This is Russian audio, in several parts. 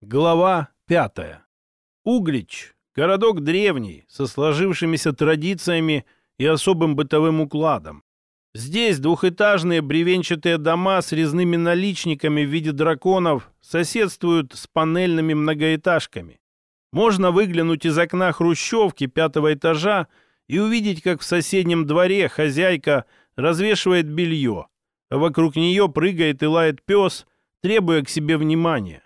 Глава пятая. Углич – городок древний, со сложившимися традициями и особым бытовым укладом. Здесь двухэтажные бревенчатые дома с резными наличниками в виде драконов соседствуют с панельными многоэтажками. Можно выглянуть из окна хрущевки пятого этажа и увидеть, как в соседнем дворе хозяйка развешивает белье, а вокруг нее прыгает и лает пес, требуя к себе внимания.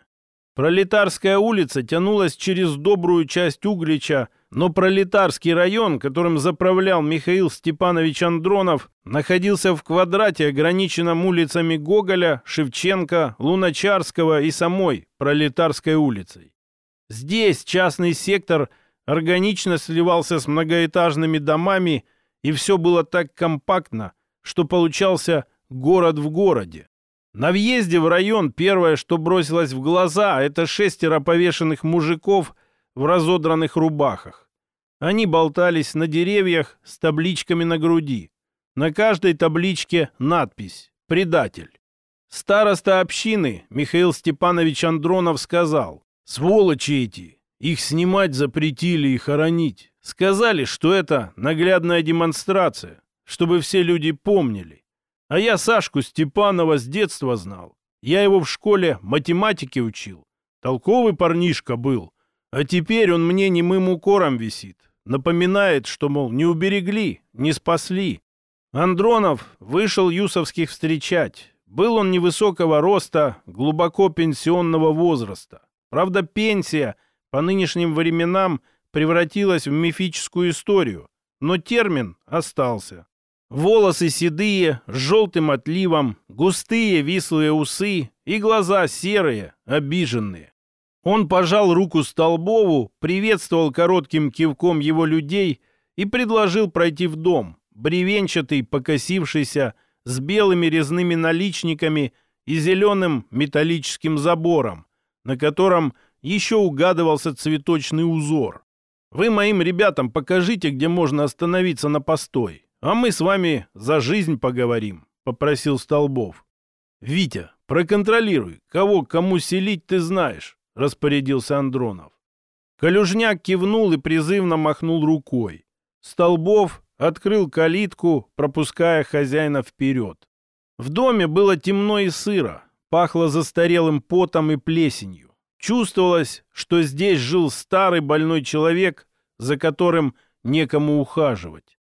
Пролетарская улица тянулась через добрую часть Углича, но Пролетарский район, которым заправлял Михаил Степанович Андронов, находился в квадрате, ограниченном улицами Гоголя, Шевченко, Луначарского и самой Пролетарской улицей. Здесь частный сектор органично сливался с многоэтажными домами, и все было так компактно, что получался город в городе. На въезде в район первое, что бросилось в глаза, это шестеро повешенных мужиков в разодранных рубахах. Они болтались на деревьях с табличками на груди. На каждой табличке надпись «Предатель». Староста общины Михаил Степанович Андронов сказал, «Сволочи эти! Их снимать запретили и хоронить. Сказали, что это наглядная демонстрация, чтобы все люди помнили. А я Сашку Степанова с детства знал. Я его в школе математики учил. Толковый парнишка был. А теперь он мне немым укором висит. Напоминает, что, мол, не уберегли, не спасли. Андронов вышел Юсовских встречать. Был он невысокого роста, глубоко пенсионного возраста. Правда, пенсия по нынешним временам превратилась в мифическую историю, но термин остался. Волосы седые, с желтым отливом, густые вислые усы и глаза серые, обиженные. Он пожал руку Столбову, приветствовал коротким кивком его людей и предложил пройти в дом, бревенчатый, покосившийся, с белыми резными наличниками и зеленым металлическим забором, на котором еще угадывался цветочный узор. «Вы моим ребятам покажите, где можно остановиться на постой. «А мы с вами за жизнь поговорим», — попросил Столбов. «Витя, проконтролируй, кого кому селить ты знаешь», — распорядился Андронов. Калюжняк кивнул и призывно махнул рукой. Столбов открыл калитку, пропуская хозяина вперед. В доме было темно и сыро, пахло застарелым потом и плесенью. Чувствовалось, что здесь жил старый больной человек, за которым некому ухаживать.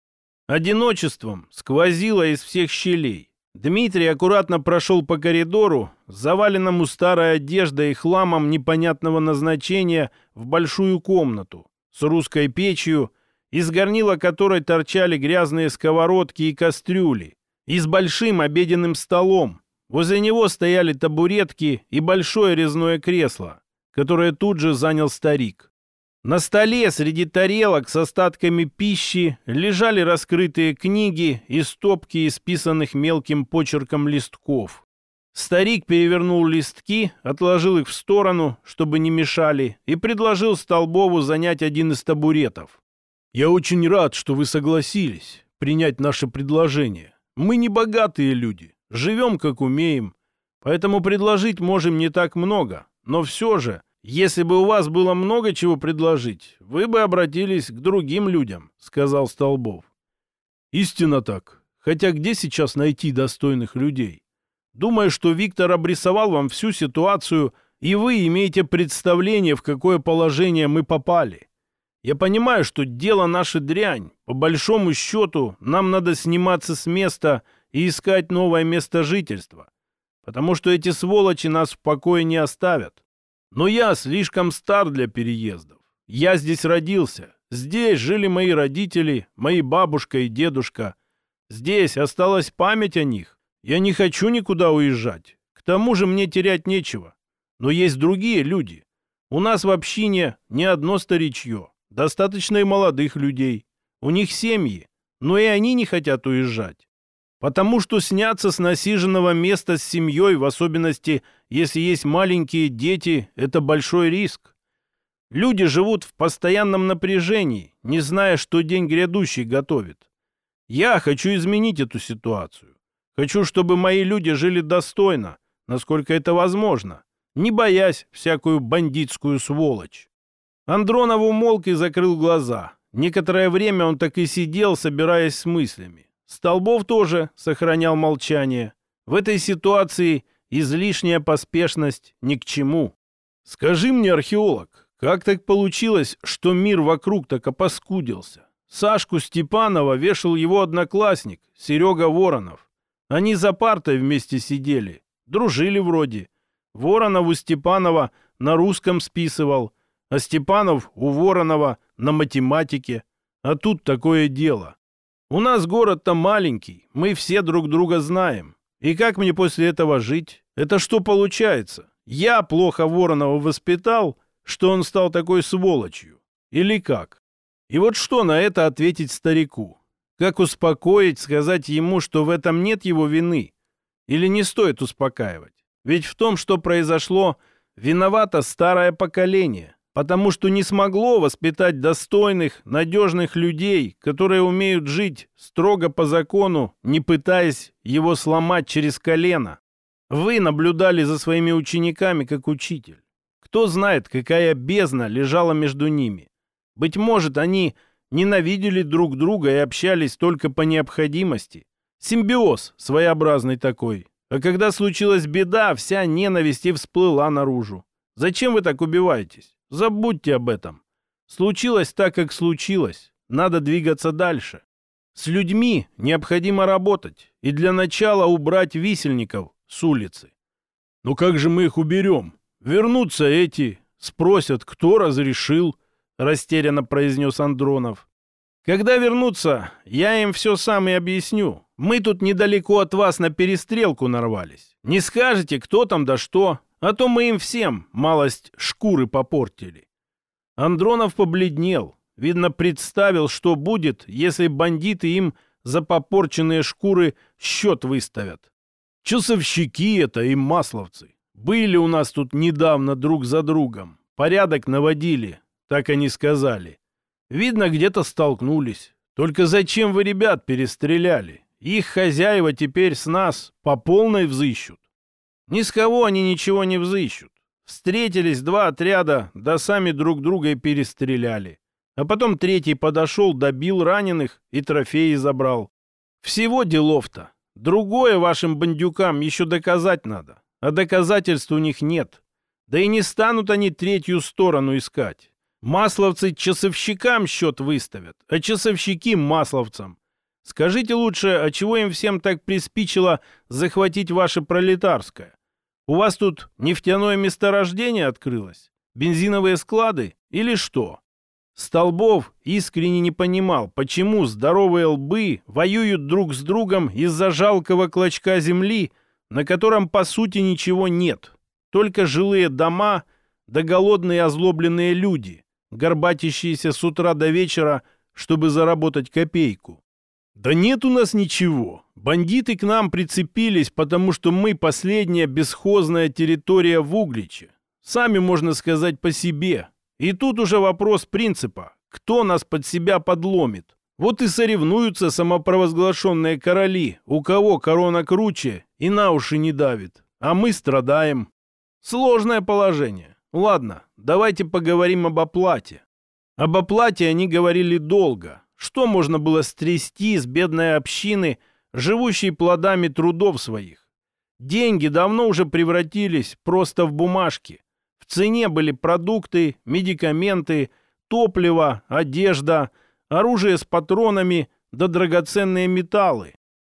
Одиночеством сквозило из всех щелей. Дмитрий аккуратно прошел по коридору, заваленному старой одеждой и хламом непонятного назначения, в большую комнату с русской печью, из горнила которой торчали грязные сковородки и кастрюли, и с большим обеденным столом. Возле него стояли табуретки и большое резное кресло, которое тут же занял старик. На столе среди тарелок с остатками пищи лежали раскрытые книги и стопки исписанных мелким почерком листков. Старик перевернул листки, отложил их в сторону, чтобы не мешали, и предложил Столбову занять один из табуретов. «Я очень рад, что вы согласились принять наше предложение. Мы не богатые люди, живем как умеем, поэтому предложить можем не так много, но все же «Если бы у вас было много чего предложить, вы бы обратились к другим людям», — сказал Столбов. «Истинно так. Хотя где сейчас найти достойных людей? Думаю, что Виктор обрисовал вам всю ситуацию, и вы имеете представление, в какое положение мы попали. Я понимаю, что дело наше дрянь. По большому счету, нам надо сниматься с места и искать новое место жительства, потому что эти сволочи нас в покое не оставят. Но я слишком стар для переездов. Я здесь родился. Здесь жили мои родители, мои бабушка и дедушка. Здесь осталась память о них. Я не хочу никуда уезжать. К тому же мне терять нечего. Но есть другие люди. У нас в общине не одно старичье. Достаточно и молодых людей. У них семьи. Но и они не хотят уезжать. Потому что сняться с насиженного места с семьей, в особенности, если есть маленькие дети, это большой риск. Люди живут в постоянном напряжении, не зная, что день грядущий готовит. Я хочу изменить эту ситуацию. Хочу, чтобы мои люди жили достойно, насколько это возможно. не боясь всякую бандитскую сволочь. Андронов умолк и закрыл глаза. Некоторое время он так и сидел, собираясь с мыслями. Столбов тоже сохранял молчание. В этой ситуации излишняя поспешность ни к чему. «Скажи мне, археолог, как так получилось, что мир вокруг так опаскудился? Сашку Степанова вешал его одноклассник, Серега Воронов. Они за партой вместе сидели, дружили вроде. Воронов у Степанова на русском списывал, а Степанов у Воронова на математике. А тут такое дело. У нас город-то маленький, мы все друг друга знаем. И как мне после этого жить? Это что получается? Я плохо Воронова воспитал, что он стал такой сволочью? Или как? И вот что на это ответить старику? Как успокоить, сказать ему, что в этом нет его вины? Или не стоит успокаивать? Ведь в том, что произошло, виновато старое поколение, потому что не смогло воспитать достойных, надежных людей, которые умеют жить строго по закону, не пытаясь его сломать через колено. Вы наблюдали за своими учениками как учитель. Кто знает, какая бездна лежала между ними. Быть может, они ненавидели друг друга и общались только по необходимости. Симбиоз своеобразный такой. А когда случилась беда, вся ненависть и всплыла наружу. Зачем вы так убиваетесь? Забудьте об этом. Случилось так, как случилось. Надо двигаться дальше. С людьми необходимо работать и для начала убрать висельников с улицы. Но как же мы их уберем? Вернутся эти, спросят, кто разрешил, растерянно произнес Андронов. Когда вернутся, я им все сам и объясню. Мы тут недалеко от вас на перестрелку нарвались. Не скажете, кто там да что, а то мы им всем малость шкуры попортили. Андронов побледнел. Видно, представил, что будет, если бандиты им за попорченные шкуры счет выставят. Часовщики это и масловцы. Были у нас тут недавно друг за другом. Порядок наводили, так они сказали. Видно, где-то столкнулись. Только зачем вы ребят перестреляли? Их хозяева теперь с нас по полной взыщут. Ни с кого они ничего не взыщут. Встретились два отряда, да сами друг друга и перестреляли. А потом третий подошел, добил раненых и трофеи забрал. Всего делов-то. Другое вашим бандюкам еще доказать надо а доказательств у них нет. Да и не станут они третью сторону искать. Масловцы часовщикам счет выставят, а часовщики масловцам. Скажите лучше, а чего им всем так приспичило захватить ваше пролетарское? У вас тут нефтяное месторождение открылось? Бензиновые склады? Или что? Столбов искренне не понимал, почему здоровые лбы воюют друг с другом из-за жалкого клочка земли, на котором по сути ничего нет, только жилые дома да голодные озлобленные люди, горбатящиеся с утра до вечера, чтобы заработать копейку. Да нет у нас ничего. Бандиты к нам прицепились, потому что мы последняя бесхозная территория в Угличе. Сами, можно сказать, по себе. И тут уже вопрос принципа. Кто нас под себя подломит? Вот и соревнуются самопровозглашенные короли, у кого корона круче и на уши не давит. А мы страдаем. Сложное положение. Ладно, давайте поговорим об оплате. Об оплате они говорили долго. Что можно было стрясти с бедной общины, живущей плодами трудов своих? Деньги давно уже превратились просто в бумажки. В цене были продукты, медикаменты, топливо, одежда – оружие с патронами да драгоценные металлы.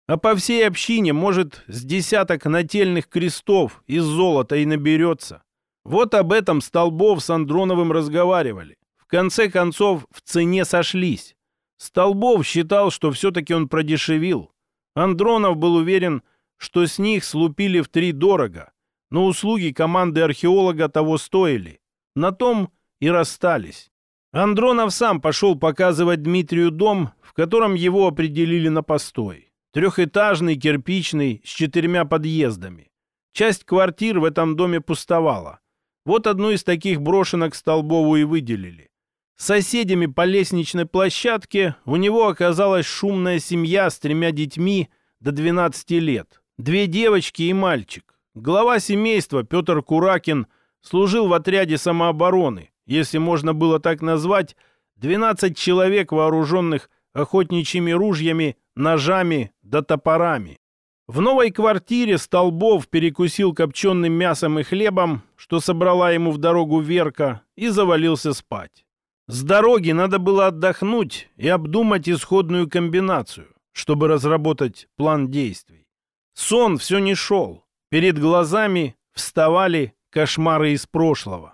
А по всей общине, может, с десяток нательных крестов из золота и наберется. Вот об этом Столбов с Андроновым разговаривали. В конце концов, в цене сошлись. Столбов считал, что все-таки он продешевил. Андронов был уверен, что с них слупили в три дорого, но услуги команды археолога того стоили. На том и расстались. Андронов сам пошел показывать Дмитрию дом, в котором его определили на постой. Трехэтажный, кирпичный, с четырьмя подъездами. Часть квартир в этом доме пустовала. Вот одну из таких брошенок Столбову и выделили. Соседями по лестничной площадке у него оказалась шумная семья с тремя детьми до 12 лет. Две девочки и мальчик. глава семейства Петр Куракин служил в отряде самообороны, если можно было так назвать, 12 человек, вооруженных охотничьими ружьями, ножами да топорами. В новой квартире Столбов перекусил копченым мясом и хлебом, что собрала ему в дорогу Верка, и завалился спать. С дороги надо было отдохнуть и обдумать исходную комбинацию, чтобы разработать план действий. Сон все не шел. Перед глазами вставали кошмары из прошлого.